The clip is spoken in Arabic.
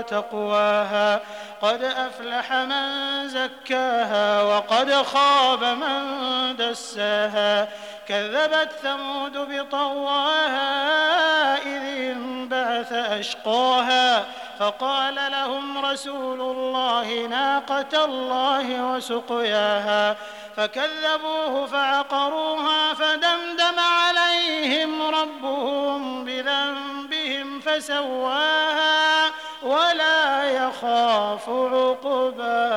وتقواها. قد أفلح من زكاها وقد خاب من دساها. كذبت ثمود بطواها إذ انبعث أشقاها. فقال لهم رسول الله ناقة الله وسقياها. فكذبوه فعقروها فسواها ولا يخاف عقباها.